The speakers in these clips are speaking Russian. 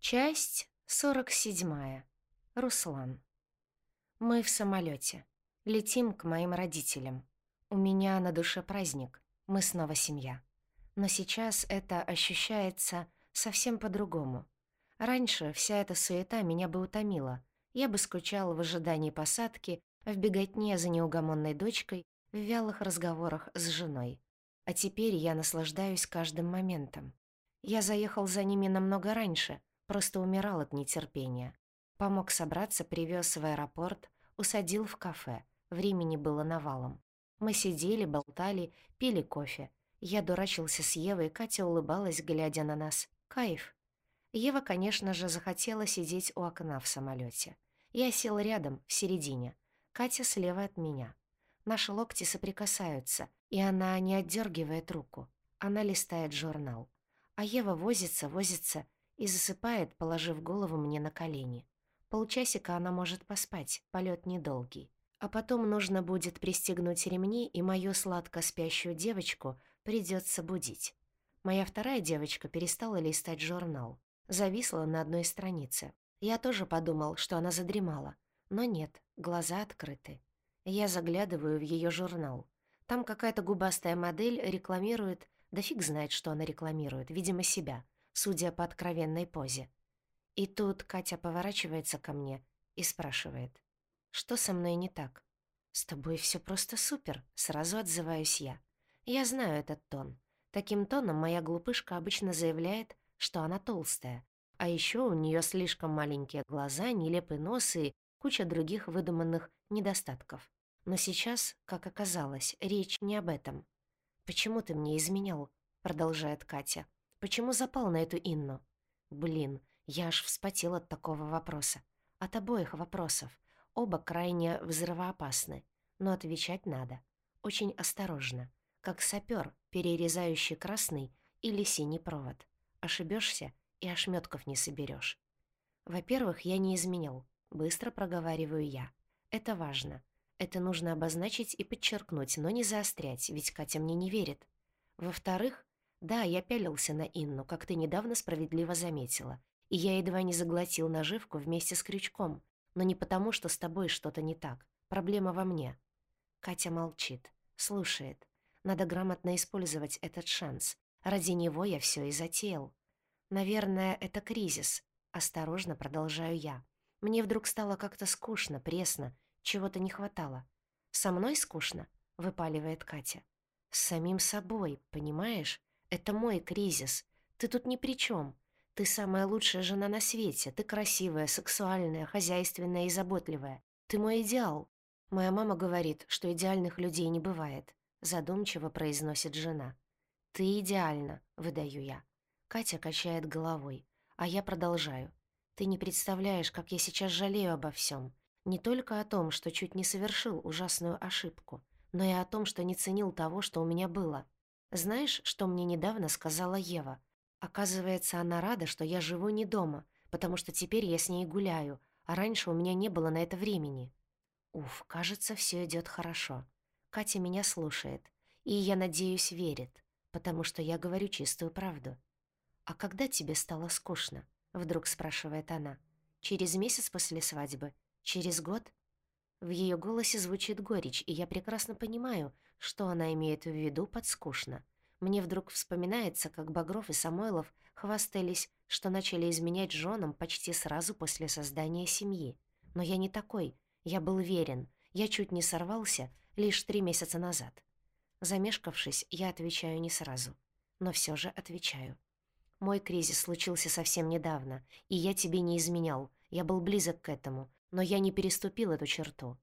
Часть 47. Руслан. Мы в самолете. Летим к моим родителям. У меня на душе праздник. Мы снова семья. Но сейчас это ощущается совсем по-другому. Раньше вся эта суета меня бы утомила. Я бы скучала в ожидании посадки, в беготне за неугомонной дочкой, в вялых разговорах с женой. А теперь я наслаждаюсь каждым моментом. Я заехал за ними намного раньше — Просто умирал от нетерпения. Помог собраться, привез в аэропорт, усадил в кафе. Времени было навалом. Мы сидели, болтали, пили кофе. Я дурачился с Евой, Катя улыбалась, глядя на нас. Кайф. Ева, конечно же, захотела сидеть у окна в самолете. Я сел рядом, в середине. Катя слева от меня. Наши локти соприкасаются, и она не отдергивает руку. Она листает журнал. А Ева возится, возится, и засыпает, положив голову мне на колени. Полчасика она может поспать, полет недолгий. А потом нужно будет пристегнуть ремни, и мою сладко спящую девочку придется будить. Моя вторая девочка перестала листать журнал. Зависла на одной странице. Я тоже подумал, что она задремала. Но нет, глаза открыты. Я заглядываю в ее журнал. Там какая-то губастая модель рекламирует, да фиг знает, что она рекламирует, видимо, себя — судя по откровенной позе. И тут Катя поворачивается ко мне и спрашивает, «Что со мной не так?» «С тобой все просто супер», — сразу отзываюсь я. Я знаю этот тон. Таким тоном моя глупышка обычно заявляет, что она толстая, а еще у нее слишком маленькие глаза, нелепый нос и куча других выдуманных недостатков. Но сейчас, как оказалось, речь не об этом. «Почему ты мне изменял?» — продолжает Катя. Почему запал на эту Инну? Блин, я аж вспотел от такого вопроса. От обоих вопросов. Оба крайне взрывоопасны. Но отвечать надо. Очень осторожно. Как сапер, перерезающий красный или синий провод. Ошибешься и ошметков не соберешь. Во-первых, я не изменил. Быстро проговариваю я. Это важно. Это нужно обозначить и подчеркнуть, но не заострять, ведь Катя мне не верит. Во-вторых, да, я пялился на Инну, как ты недавно справедливо заметила. И я едва не заглотил наживку вместе с крючком. Но не потому, что с тобой что-то не так. Проблема во мне. Катя молчит, слушает. Надо грамотно использовать этот шанс. Ради него я все и затеял. Наверное, это кризис. Осторожно продолжаю я. Мне вдруг стало как-то скучно, пресно, чего-то не хватало. «Со мной скучно?» — выпаливает Катя. «С самим собой, понимаешь? Это мой кризис. Ты тут ни при чем. Ты самая лучшая жена на свете. Ты красивая, сексуальная, хозяйственная и заботливая. Ты мой идеал. Моя мама говорит, что идеальных людей не бывает. Задумчиво произносит жена. Ты идеальна, выдаю я. Катя качает головой, а я продолжаю. Ты не представляешь, как я сейчас жалею обо всем. Не только о том, что чуть не совершил ужасную ошибку, но и о том, что не ценил того, что у меня было. Знаешь, что мне недавно сказала Ева? Оказывается, она рада, что я живу не дома, потому что теперь я с ней гуляю, а раньше у меня не было на это времени. Уф, кажется, все идет хорошо. Катя меня слушает, и, я надеюсь, верит, потому что я говорю чистую правду. «А когда тебе стало скучно?» — вдруг спрашивает она. «Через месяц после свадьбы? Через год?» В ее голосе звучит горечь, и я прекрасно понимаю, что она имеет в виду под скучно. Мне вдруг вспоминается, как Багров и Самойлов хвастались, что начали изменять женам почти сразу после создания семьи. Но я не такой, я был верен, я чуть не сорвался лишь три месяца назад. Замешкавшись, я отвечаю не сразу, но все же отвечаю. Мой кризис случился совсем недавно, и я тебе не изменял, я был близок к этому, но я не переступил эту черту.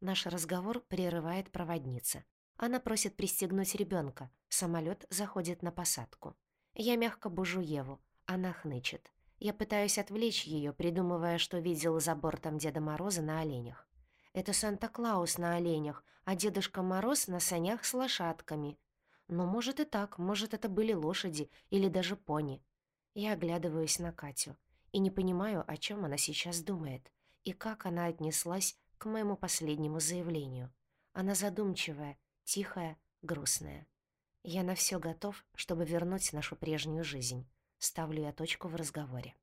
Наш разговор прерывает проводница. Она просит пристегнуть ребенка. Самолет заходит на посадку. Я мягко бужу Еву. Она хнычет. Я пытаюсь отвлечь ее, придумывая, что видел за бортом Деда Мороза на оленях. Это Санта-Клаус на оленях, а Дедушка Мороз на санях с лошадками. Но может и так, может это были лошади или даже пони. Я оглядываюсь на Катю и не понимаю, о чем она сейчас думает и как она отнеслась к моему последнему заявлению. Она задумчивая, тихая, грустная. Я на все готов, чтобы вернуть нашу прежнюю жизнь. Ставлю я точку в разговоре.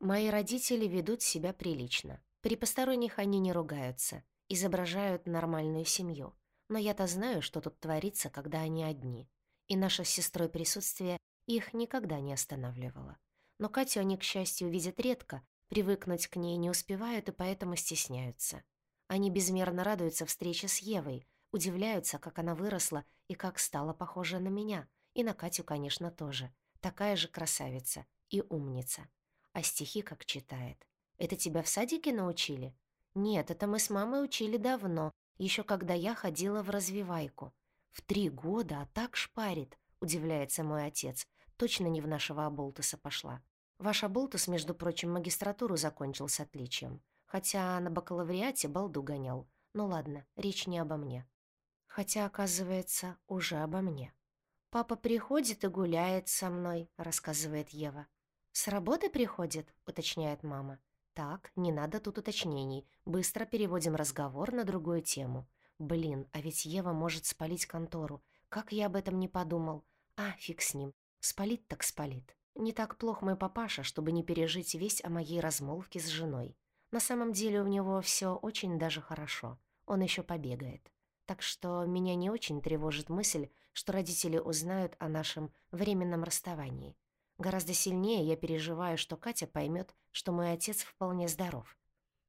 Мои родители ведут себя прилично. При посторонних они не ругаются, изображают нормальную семью. Но я-то знаю, что тут творится, когда они одни. И наше с сестрой присутствие их никогда не останавливало. Но Катю они, к счастью, видят редко, привыкнуть к ней не успевают и поэтому стесняются. Они безмерно радуются встрече с Евой, удивляются, как она выросла и как стала похожа на меня, и на Катю, конечно, тоже. Такая же красавица и умница. А стихи как читает. Это тебя в садике научили? Нет, это мы с мамой учили давно, еще когда я ходила в развивайку. В три года, а так шпарит, удивляется мой отец. Точно не в нашего Аболтуса пошла. Ваш Аболтус, между прочим, магистратуру закончил с отличием. Хотя на бакалавриате балду гонял. Ну ладно, речь не обо мне. Хотя, оказывается, уже обо мне. «Папа приходит и гуляет со мной», — рассказывает Ева. «С работы приходит?» — уточняет мама. «Так, не надо тут уточнений. Быстро переводим разговор на другую тему. Блин, а ведь Ева может спалить контору. Как я об этом не подумал? А, фиг с ним. Спалит так спалит. Не так плох мой папаша, чтобы не пережить весь о моей размолвке с женой. На самом деле у него все очень даже хорошо. Он еще побегает. Так что меня не очень тревожит мысль, что родители узнают о нашем временном расставании. Гораздо сильнее я переживаю, что Катя поймет, что мой отец вполне здоров.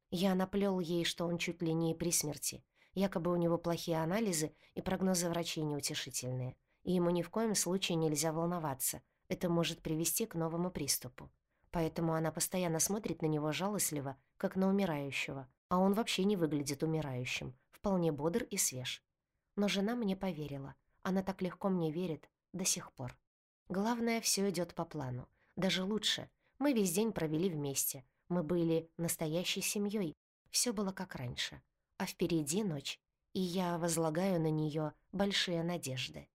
Я наплел ей, что он чуть ли не при смерти. Якобы у него плохие анализы и прогнозы врачей неутешительные. И ему ни в коем случае нельзя волноваться. Это может привести к новому приступу поэтому она постоянно смотрит на него жалостливо, как на умирающего, а он вообще не выглядит умирающим, вполне бодр и свеж. Но жена мне поверила. Она так легко мне верит до сих пор. Главное, все идет по плану. Даже лучше. Мы весь день провели вместе. Мы были настоящей семьей. Все было как раньше. А впереди ночь, и я возлагаю на нее большие надежды.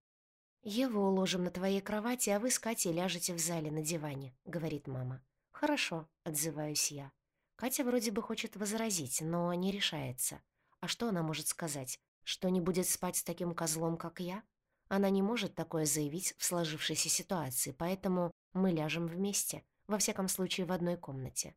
«Еву уложим на твоей кровати, а вы с Катей ляжете в зале на диване», — говорит мама. «Хорошо», — отзываюсь я. Катя вроде бы хочет возразить, но не решается. А что она может сказать? Что не будет спать с таким козлом, как я? Она не может такое заявить в сложившейся ситуации, поэтому мы ляжем вместе, во всяком случае в одной комнате.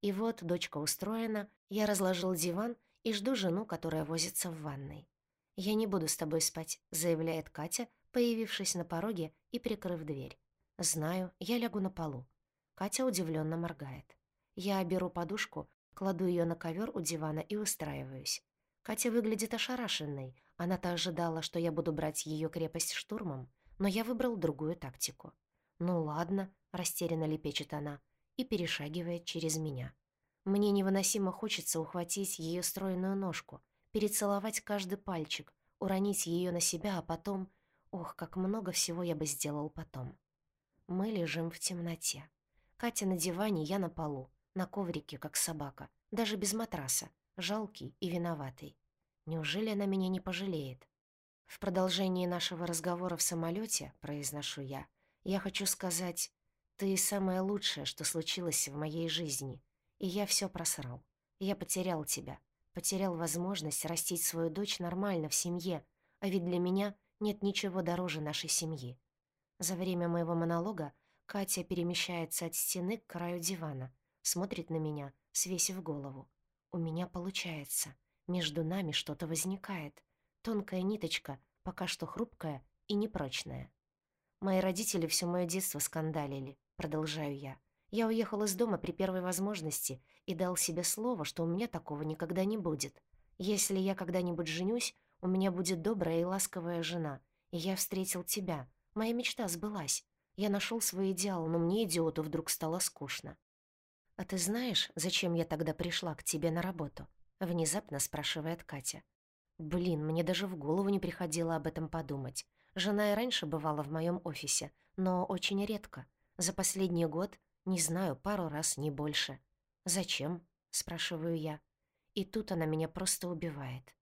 И вот дочка устроена, я разложил диван и жду жену, которая возится в ванной. «Я не буду с тобой спать», — заявляет Катя, появившись на пороге и прикрыв дверь. «Знаю, я лягу на полу. Катя удивленно моргает. Я беру подушку, кладу ее на ковер у дивана и устраиваюсь. Катя выглядит ошарашенной. Она-то ожидала, что я буду брать ее крепость штурмом, но я выбрал другую тактику. «Ну ладно», — растерянно лепечет она и перешагивает через меня. Мне невыносимо хочется ухватить ее стройную ножку, перецеловать каждый пальчик, уронить ее на себя, а потом... Ох, как много всего я бы сделал потом. Мы лежим в темноте. Катя на диване, я на полу, на коврике, как собака, даже без матраса, жалкий и виноватый. Неужели она меня не пожалеет? В продолжении нашего разговора в самолете, произношу я, я хочу сказать, ты самое лучшее, что случилось в моей жизни, и я все просрал. Я потерял тебя, потерял возможность растить свою дочь нормально в семье, а ведь для меня нет ничего дороже нашей семьи. За время моего монолога Катя перемещается от стены к краю дивана, смотрит на меня, свесив голову. У меня получается. Между нами что-то возникает. Тонкая ниточка, пока что хрупкая и непрочная. Мои родители все мое детство скандалили, продолжаю я. Я уехал из дома при первой возможности и дал себе слово, что у меня такого никогда не будет. Если я когда-нибудь женюсь, у меня будет добрая и ласковая жена. И я встретил тебя. Моя мечта сбылась. Я нашел свой идеал, но мне, идиоту, вдруг стало скучно. «А ты знаешь, зачем я тогда пришла к тебе на работу?» — внезапно спрашивает Катя. «Блин, мне даже в голову не приходило об этом подумать. Жена и раньше бывала в моем офисе, но очень редко. За последний год, не знаю, пару раз, не больше. «Зачем?» — спрашиваю я. И тут она меня просто убивает.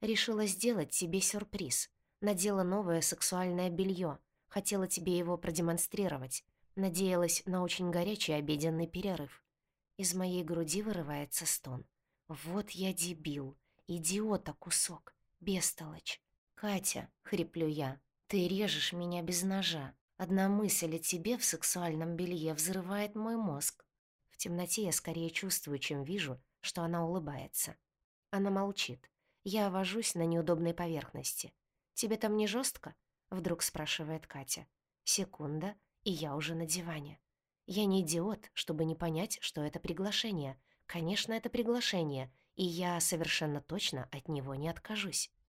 Решила сделать тебе сюрприз. Надела новое сексуальное белье, Хотела тебе его продемонстрировать. Надеялась на очень горячий обеденный перерыв. Из моей груди вырывается стон. Вот я дебил. Идиота кусок. Бестолочь. «Катя», — хриплю я, — «ты режешь меня без ножа. Одна мысль о тебе в сексуальном белье взрывает мой мозг. В темноте я скорее чувствую, чем вижу, что она улыбается. Она молчит. Я вожусь на неудобной поверхности. «Тебе там не жестко? вдруг спрашивает Катя. Секунда, и я уже на диване. Я не идиот, чтобы не понять, что это приглашение. Конечно, это приглашение, и я совершенно точно от него не откажусь.